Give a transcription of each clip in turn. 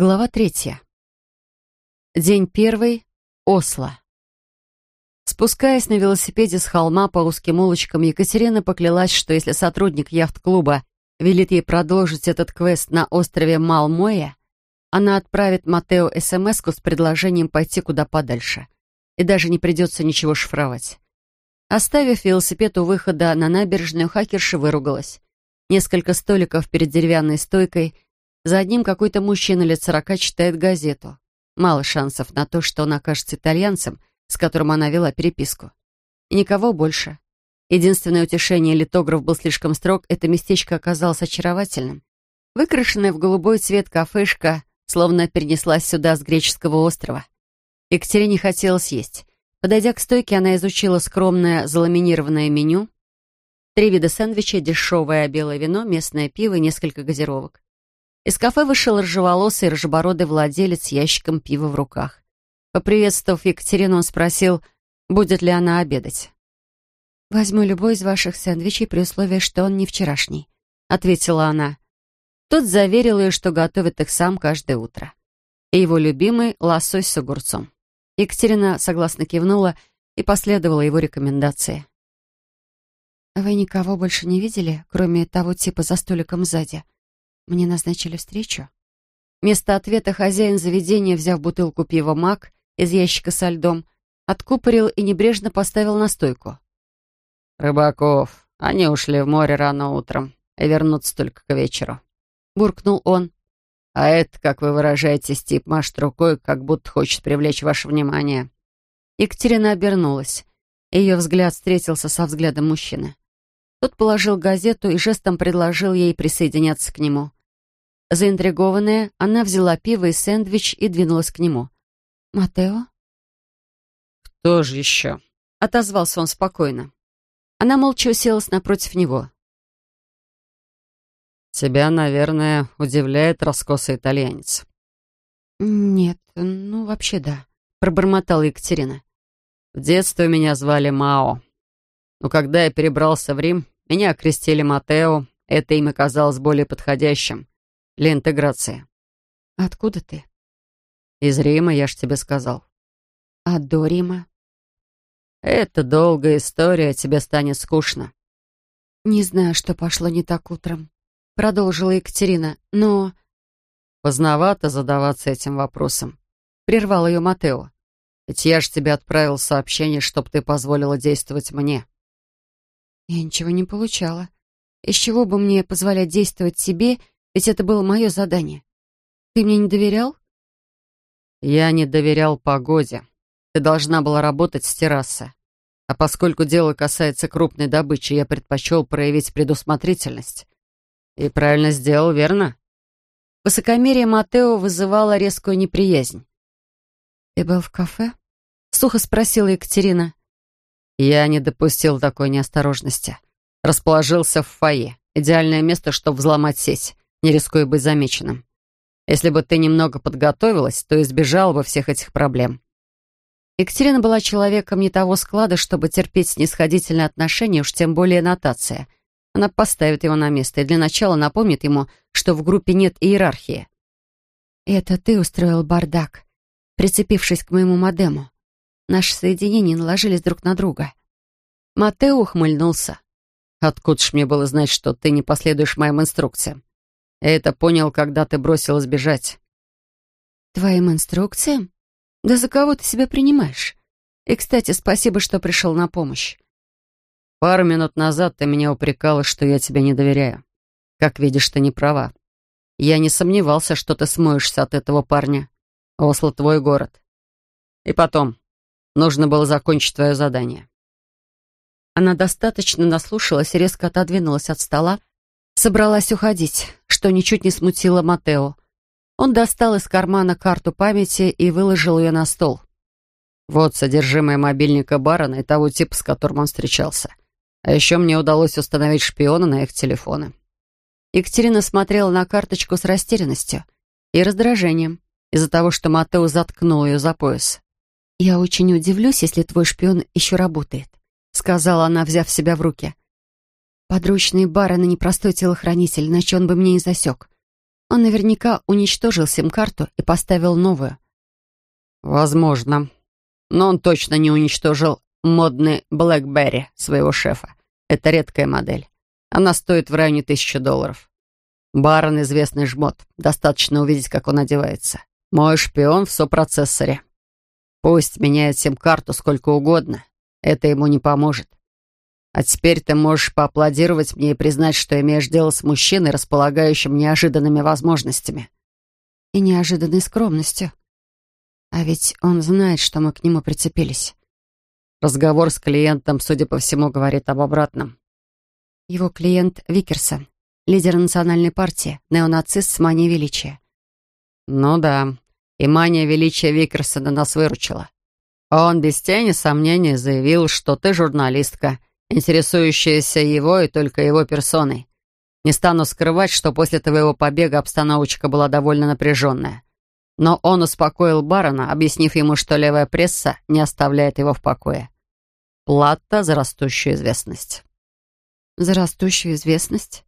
Глава третья. День первый. Осло. Спускаясь на велосипеде с холма по узким улочкам, Екатерина поклялась, что если сотрудник яхт-клуба велит ей продолжить этот квест на острове Малмоя, она отправит Матео смс с предложением пойти куда подальше. И даже не придется ничего шифровать. Оставив велосипед у выхода на набережную, хакерша выругалась. Несколько столиков перед деревянной стойкой — за одним какой-то мужчина лет сорока читает газету. Мало шансов на то, что он окажется итальянцем, с которым она вела переписку. И никого больше. Единственное утешение литограф был слишком строг, это местечко оказалось очаровательным. Выкрашенная в голубой цвет кафешка словно перенеслась сюда с греческого острова. Екатерине хотелось есть. Подойдя к стойке, она изучила скромное заламинированное меню. Три вида сэндвича, дешевое белое вино, местное пиво и несколько газировок. Из кафе вышел рыжеволосый рыжебородый владелец с ящиком пива в руках. Поприветствовав Екатерину, он спросил, будет ли она обедать. «Возьму любой из ваших сэндвичей при условии, что он не вчерашний», — ответила она. Тот заверил ее, что готовит их сам каждое утро. И его любимый — лосось с огурцом. Екатерина согласно кивнула и последовала его рекомендации. «Вы никого больше не видели, кроме того типа за столиком сзади?» Мне назначили встречу. Вместо ответа хозяин заведения, взяв бутылку пива «Мак» из ящика со льдом, откупорил и небрежно поставил на стойку. «Рыбаков, они ушли в море рано утром и вернутся только к вечеру», — буркнул он. «А это, как вы выражаетесь, тип машет рукой, как будто хочет привлечь ваше внимание». Екатерина обернулась. Ее взгляд встретился со взглядом мужчины. Тот положил газету и жестом предложил ей присоединяться к нему. Заинтригованная, она взяла пиво и сэндвич и двинулась к нему. «Матео?» «Кто же еще?» — отозвался он спокойно. Она молча уселась напротив него. «Тебя, наверное, удивляет раскосый итальянец». «Нет, ну, вообще да», — пробормотала Екатерина. «В детстве меня звали Мао. Но когда я перебрался в Рим, меня окрестили Матео. Это имя казалось более подходящим для интеграции. Откуда ты? Из Рима, я ж тебе сказал. А до Рима? Это долгая история, тебе станет скучно. Не знаю, что пошло не так утром, продолжила Екатерина, но... Поздновато задаваться этим вопросом. Прервал ее Матео. Ведь я ж тебе отправил сообщение, чтоб ты позволила действовать мне. Я ничего не получала. Из чего бы мне позволять действовать тебе ведь это было мое задание. Ты мне не доверял? Я не доверял погоде. Ты должна была работать с террасы. А поскольку дело касается крупной добычи, я предпочел проявить предусмотрительность. И правильно сделал, верно? Высокомерие Матео вызывало резкую неприязнь. «Ты был в кафе?» — сухо спросила Екатерина. Я не допустил такой неосторожности. Расположился в фойе. Идеальное место, чтобы взломать сеть не рискуя быть замеченным. Если бы ты немного подготовилась, то избежала бы всех этих проблем. Екатерина была человеком не того склада, чтобы терпеть снисходительные отношения, уж тем более нотация. Она поставит его на место и для начала напомнит ему, что в группе нет иерархии. «Это ты устроил бардак, прицепившись к моему модему. Наши соединения наложились друг на друга». Матео ухмыльнулся. «Откуда ж мне было знать, что ты не последуешь моим инструкциям? Это понял, когда ты бросилась бежать. Твоим инструкциям? Да за кого ты себя принимаешь? И, кстати, спасибо, что пришел на помощь. Пару минут назад ты меня упрекала, что я тебе не доверяю. Как видишь, ты не права. Я не сомневался, что ты смоешься от этого парня. Осло твой город. И потом, нужно было закончить твое задание. Она достаточно наслушалась и резко отодвинулась от стола, собралась уходить, что ничуть не смутило Матео. Он достал из кармана карту памяти и выложил ее на стол. Вот содержимое мобильника барона и того типа, с которым он встречался. А еще мне удалось установить шпиона на их телефоны. Екатерина смотрела на карточку с растерянностью и раздражением из-за того, что Матео заткнул ее за пояс. «Я очень удивлюсь, если твой шпион еще работает», — сказала она, взяв себя в руки. Подручный барон и непростой телохранитель, иначе он бы мне не засек. Он наверняка уничтожил сим-карту и поставил новую. Возможно. Но он точно не уничтожил модный BlackBerry своего шефа. Это редкая модель. Она стоит в районе тысячи долларов. Барон — известный жмот. Достаточно увидеть, как он одевается. Мой шпион в сопроцессоре. Пусть меняет сим-карту сколько угодно. Это ему не поможет. А теперь ты можешь поаплодировать мне и признать, что имеешь дело с мужчиной, располагающим неожиданными возможностями. И неожиданной скромностью. А ведь он знает, что мы к нему прицепились. Разговор с клиентом, судя по всему, говорит об обратном. Его клиент Викерсон, лидер национальной партии, неонацист с манией величия. Ну да, и мания величия Викерсона нас выручила. Он без тени сомнений заявил, что ты журналистка, интересующаяся его и только его персоной. Не стану скрывать, что после твоего побега обстановочка была довольно напряженная. Но он успокоил барона, объяснив ему, что левая пресса не оставляет его в покое. Плата за растущую известность. За растущую известность?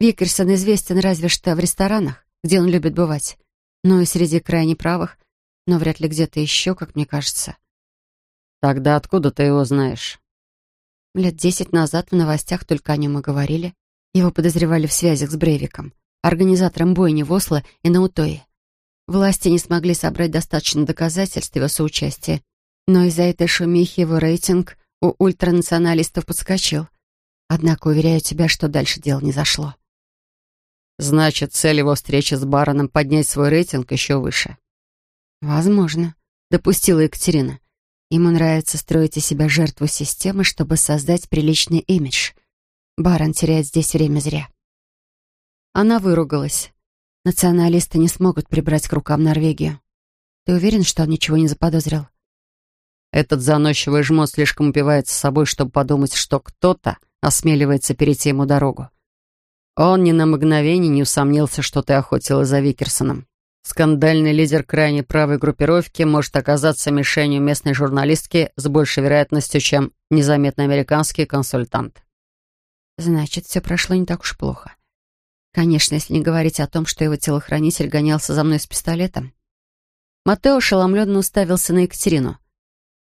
Викерсон известен разве что в ресторанах, где он любит бывать. Ну и среди крайне правых, но вряд ли где-то еще, как мне кажется. Тогда откуда ты его знаешь? Лет десять назад в новостях только о нем и говорили. Его подозревали в связях с Брейвиком, организатором бойни в Осло и на Утое. Власти не смогли собрать достаточно доказательств его соучастия, но из-за этой шумихи его рейтинг у ультранационалистов подскочил. Однако, уверяю тебя, что дальше дело не зашло. Значит, цель его встречи с бароном — поднять свой рейтинг еще выше. Возможно, допустила Екатерина. Ему нравится строить из себя жертву системы, чтобы создать приличный имидж. Барон теряет здесь время зря. Она выругалась. Националисты не смогут прибрать к рукам Норвегию. Ты уверен, что он ничего не заподозрил? Этот заносчивый жмот слишком упивается собой, чтобы подумать, что кто-то осмеливается перейти ему дорогу. Он ни на мгновение не усомнился, что ты охотилась за Викерсоном. Скандальный лидер крайней правой группировки может оказаться мишенью местной журналистки с большей вероятностью, чем незаметный американский консультант. Значит, все прошло не так уж плохо. Конечно, если не говорить о том, что его телохранитель гонялся за мной с пистолетом. Матео ошеломленно уставился на Екатерину.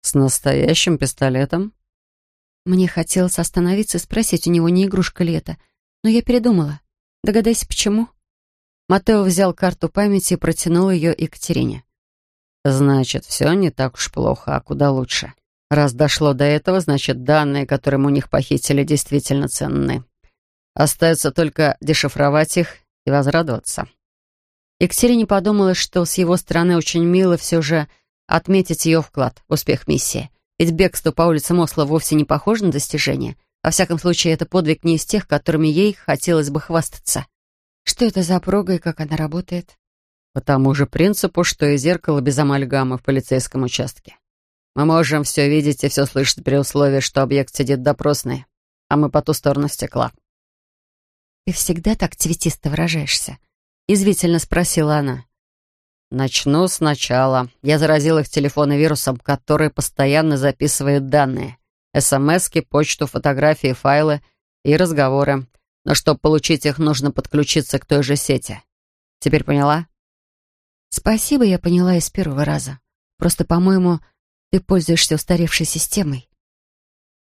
«С настоящим пистолетом?» Мне хотелось остановиться и спросить у него, не игрушка ли это, но я передумала. Догадайся, почему? Матео взял карту памяти и протянул ее Екатерине. «Значит, все не так уж плохо, а куда лучше. Раз дошло до этого, значит, данные, которые у них похитили, действительно ценны. Остается только дешифровать их и возрадоваться. Екатерине подумала, что с его стороны очень мило все же отметить ее вклад в успех миссии. Ведь бегство по улицам Осло вовсе не похоже на достижение. Во всяком случае, это подвиг не из тех, которыми ей хотелось бы хвастаться. Что это за прога и как она работает? По тому же принципу, что и зеркало без амальгамы в полицейском участке. Мы можем все видеть и все слышать при условии, что объект сидит допросный, а мы по ту сторону стекла. «Ты всегда так цветисто выражаешься?» — извительно спросила она. «Начну сначала. Я заразил их телефоны вирусом, который постоянно записывает данные. СМСки, почту, фотографии, файлы и разговоры. Но чтобы получить их, нужно подключиться к той же сети. Теперь поняла?» «Спасибо, я поняла из первого раза. Просто, по-моему, ты пользуешься устаревшей системой».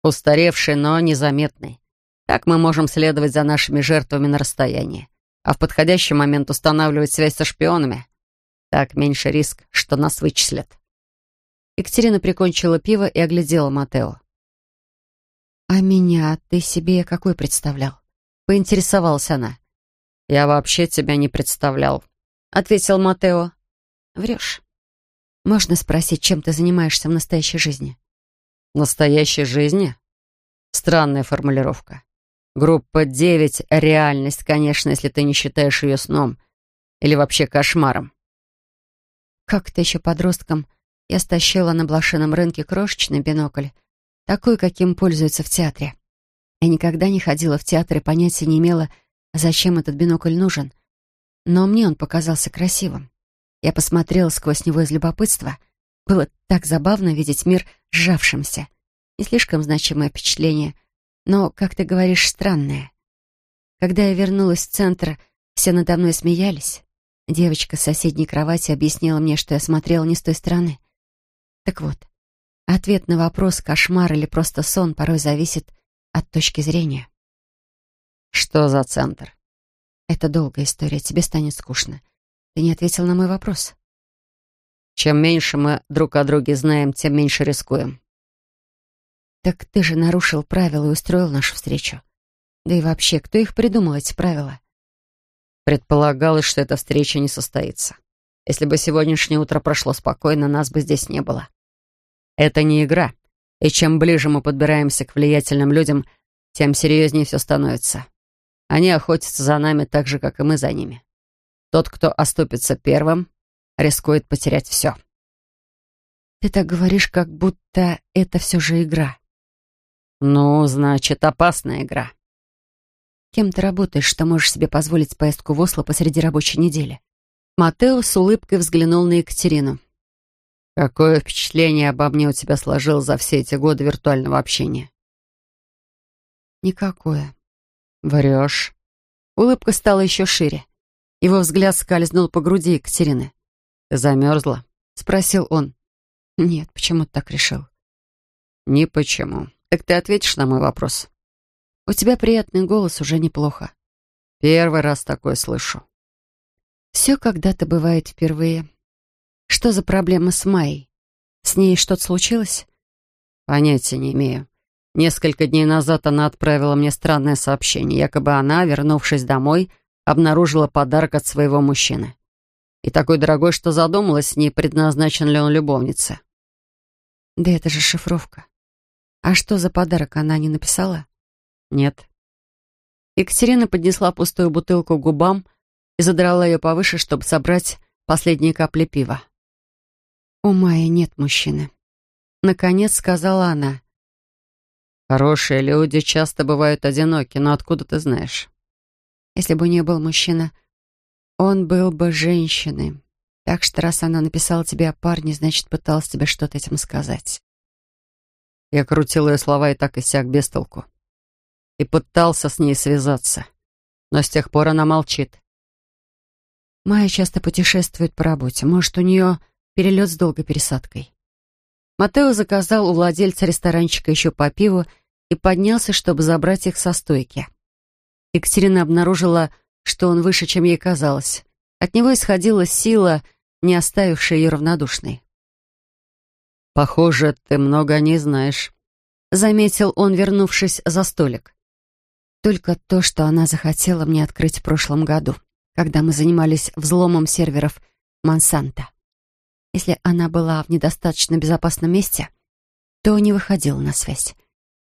«Устаревшей, но незаметной. Так мы можем следовать за нашими жертвами на расстоянии, а в подходящий момент устанавливать связь со шпионами. Так меньше риск, что нас вычислят. Екатерина прикончила пиво и оглядела Матео. «А меня ты себе какой представлял?» — поинтересовалась она. «Я вообще тебя не представлял», — ответил Матео. «Врешь. Можно спросить, чем ты занимаешься в настоящей жизни?» «В настоящей жизни?» Странная формулировка. Группа 9 — реальность, конечно, если ты не считаешь ее сном. Или вообще кошмаром. Как-то еще подростком я стащила на блошином рынке крошечный бинокль, такой, каким пользуются в театре. Я никогда не ходила в театр и понятия не имела, зачем этот бинокль нужен. Но мне он показался красивым. Я посмотрела сквозь него из любопытства. Было так забавно видеть мир сжавшимся. Не слишком значимое впечатление — но, как ты говоришь, странное. Когда я вернулась в центр, Все надо мной смеялись. Девочка с соседней кровати объяснила мне, что я смотрела не с той стороны. Так вот, ответ на вопрос, кошмар или просто сон, порой зависит от точки зрения. Что за центр? Это долгая история, тебе станет скучно. Ты не ответил на мой вопрос. Чем меньше мы друг о друге знаем, тем меньше рискуем. Так ты же нарушил правила и устроил нашу встречу. Да и вообще, кто их придумал, эти правила? Предполагалось, что эта встреча не состоится. Если бы сегодняшнее утро прошло спокойно, нас бы здесь не было. Это не игра, и чем ближе мы подбираемся к влиятельным людям, тем серьезнее все становится. Они охотятся за нами так же, как и мы за ними. Тот, кто оступится первым, рискует потерять все. Ты так говоришь, как будто это все же игра. Ну, значит, опасная игра. Кем ты работаешь, что можешь себе позволить поездку в Осло посреди рабочей недели? Матео с улыбкой взглянул на Екатерину. Какое впечатление обо мне у тебя сложилось за все эти годы виртуального общения? Никакое. Врешь. Улыбка стала еще шире. Его взгляд скользнул по груди Екатерины. «Ты замерзла?» — спросил он. «Нет, почему ты так решил?» «Не почему. Так ты ответишь на мой вопрос?» У тебя приятный голос, уже неплохо. Первый раз такое слышу. Все когда-то бывает впервые. Что за проблема с Майей? С ней что-то случилось? Понятия не имею. Несколько дней назад она отправила мне странное сообщение. Якобы она, вернувшись домой, обнаружила подарок от своего мужчины. И такой дорогой, что задумалась, не предназначен ли он любовнице. Да это же шифровка. А что за подарок она не написала? «Нет». Екатерина поднесла пустую бутылку к губам и задрала ее повыше, чтобы собрать последние капли пива. «У Майи нет мужчины», — наконец сказала она. «Хорошие люди часто бывают одиноки, но откуда ты знаешь?» «Если бы у нее был мужчина, он был бы женщиной. Так что раз она написала тебе о парне, значит, пыталась тебе что-то этим сказать». Я крутила ее слова и так и сяк без толку и пытался с ней связаться. Но с тех пор она молчит. Майя часто путешествует по работе. Может, у нее перелет с долгой пересадкой. Матео заказал у владельца ресторанчика еще по пиву и поднялся, чтобы забрать их со стойки. Екатерина обнаружила, что он выше, чем ей казалось. От него исходила сила, не оставившая ее равнодушной. «Похоже, ты много не знаешь», — заметил он, вернувшись за столик. Только то, что она захотела мне открыть в прошлом году, когда мы занимались взломом серверов Монсанто. Если она была в недостаточно безопасном месте, то не выходила на связь.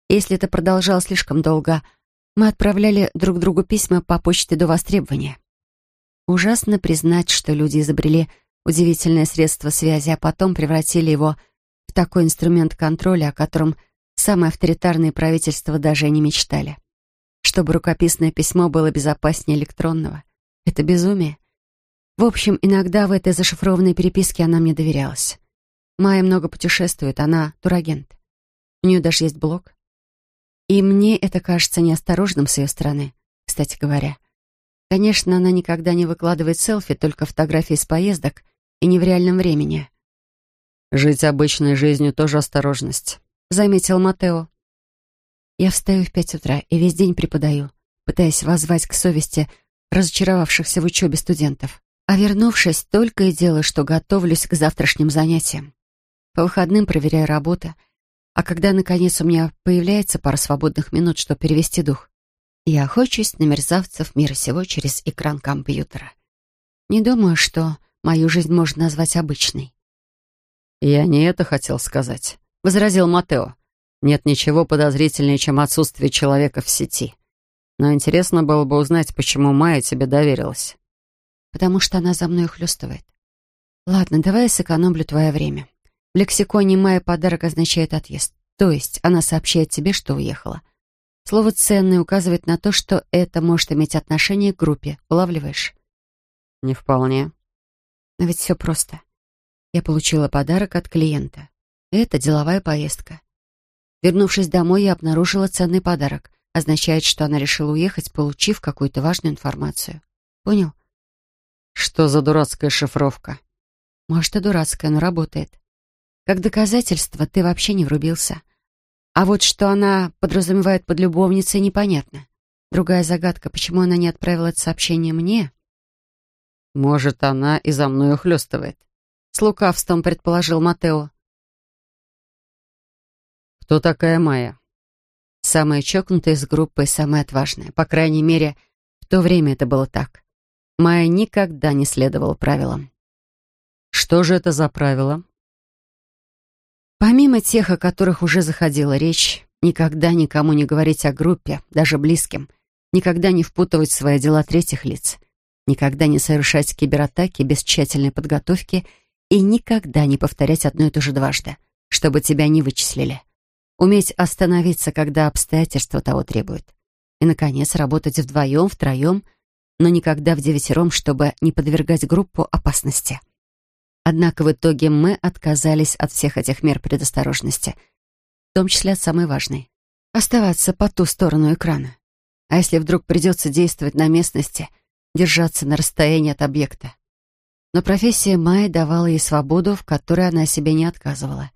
Если это продолжалось слишком долго, мы отправляли друг другу письма по почте до востребования. Ужасно признать, что люди изобрели удивительное средство связи, а потом превратили его в такой инструмент контроля, о котором самые авторитарные правительства даже не мечтали чтобы рукописное письмо было безопаснее электронного. Это безумие. В общем, иногда в этой зашифрованной переписке она мне доверялась. Майя много путешествует, она турагент. У нее даже есть блог. И мне это кажется неосторожным с ее стороны, кстати говоря. Конечно, она никогда не выкладывает селфи, только фотографии с поездок и не в реальном времени. «Жить обычной жизнью тоже осторожность», — заметил Матео. Я встаю в пять утра и весь день преподаю, пытаясь воззвать к совести разочаровавшихся в учебе студентов. А вернувшись, только и делаю, что готовлюсь к завтрашним занятиям. По выходным проверяю работу, а когда, наконец, у меня появляется пара свободных минут, чтобы перевести дух, я охочусь на мерзавцев мира сего через экран компьютера. Не думаю, что мою жизнь можно назвать обычной. «Я не это хотел сказать», — возразил Матео. Нет ничего подозрительнее, чем отсутствие человека в сети. Но интересно было бы узнать, почему Майя тебе доверилась. Потому что она за мной хлестывает. Ладно, давай я сэкономлю твое время. В лексиконе Майя подарок означает отъезд. То есть она сообщает тебе, что уехала. Слово «ценный» указывает на то, что это может иметь отношение к группе. Улавливаешь? Не вполне. Но ведь все просто. Я получила подарок от клиента. Это деловая поездка. Вернувшись домой, я обнаружила ценный подарок. Означает, что она решила уехать, получив какую-то важную информацию. Понял? Что за дурацкая шифровка? Может, и дурацкая, но работает. Как доказательство, ты вообще не врубился. А вот что она подразумевает под любовницей, непонятно. Другая загадка, почему она не отправила это сообщение мне? Может, она и за мной ухлёстывает. С лукавством предположил Матео. Кто такая Майя? Самая чокнутая из группы и самая отважная. По крайней мере, в то время это было так. Майя никогда не следовала правилам. Что же это за правила? Помимо тех, о которых уже заходила речь, никогда никому не говорить о группе, даже близким, никогда не впутывать в свои дела третьих лиц, никогда не совершать кибератаки без тщательной подготовки и никогда не повторять одно и то же дважды, чтобы тебя не вычислили. Уметь остановиться, когда обстоятельства того требуют. И, наконец, работать вдвоем, втроем, но никогда в девятером, чтобы не подвергать группу опасности. Однако в итоге мы отказались от всех этих мер предосторожности, в том числе от самой важной — оставаться по ту сторону экрана. А если вдруг придется действовать на местности, держаться на расстоянии от объекта? Но профессия Майи давала ей свободу, в которой она себе не отказывала.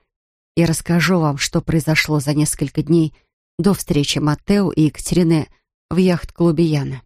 Я расскажу вам, что произошло за несколько дней до встречи Маттео и Екатерины в яхт-клубе Яна.